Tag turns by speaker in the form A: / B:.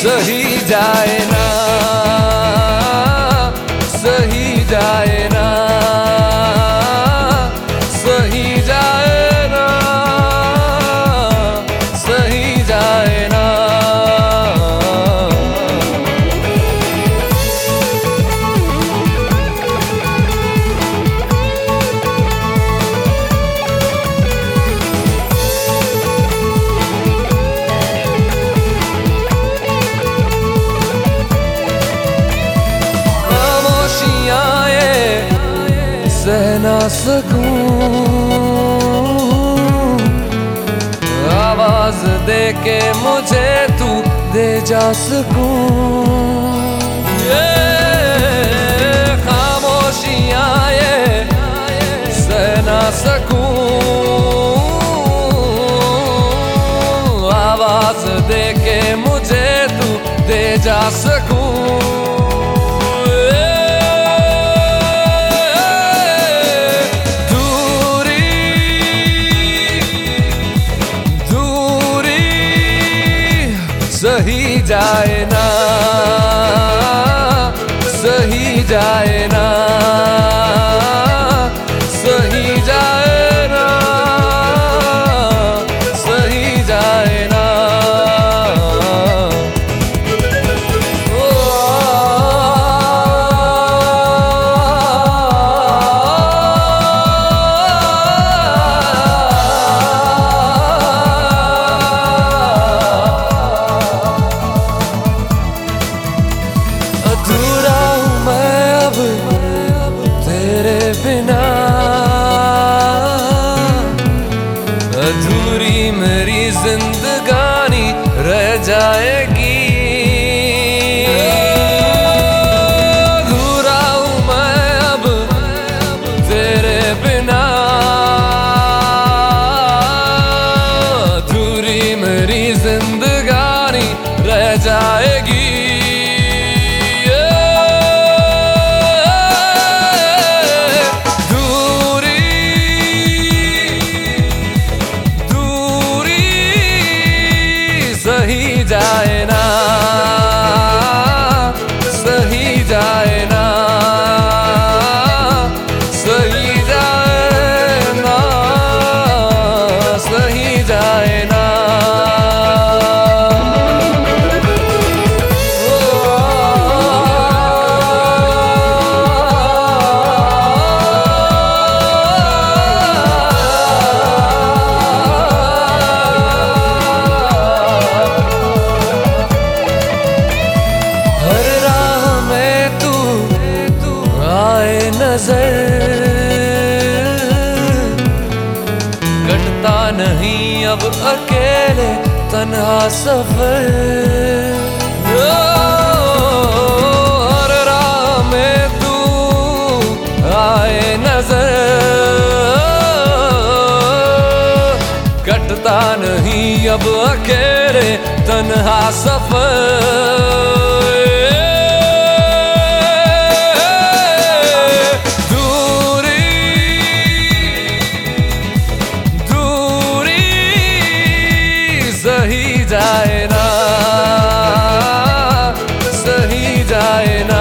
A: सही जाए ना सही जाए ना सही सकूँ। आवाज़ दे के मुझे तू दे जा सकूँ। खामोशियाँ ये सह ना सकूँ। आवाज़ दे के मुझे तू दे जा सकूँ। सही जाए ना सही जाए ना। नज़र। कटता नहीं अब अकेले तन्हा सफ़र। हर राह नज़र। कटता नहीं अब अकेले तन्हा सफ़र। vida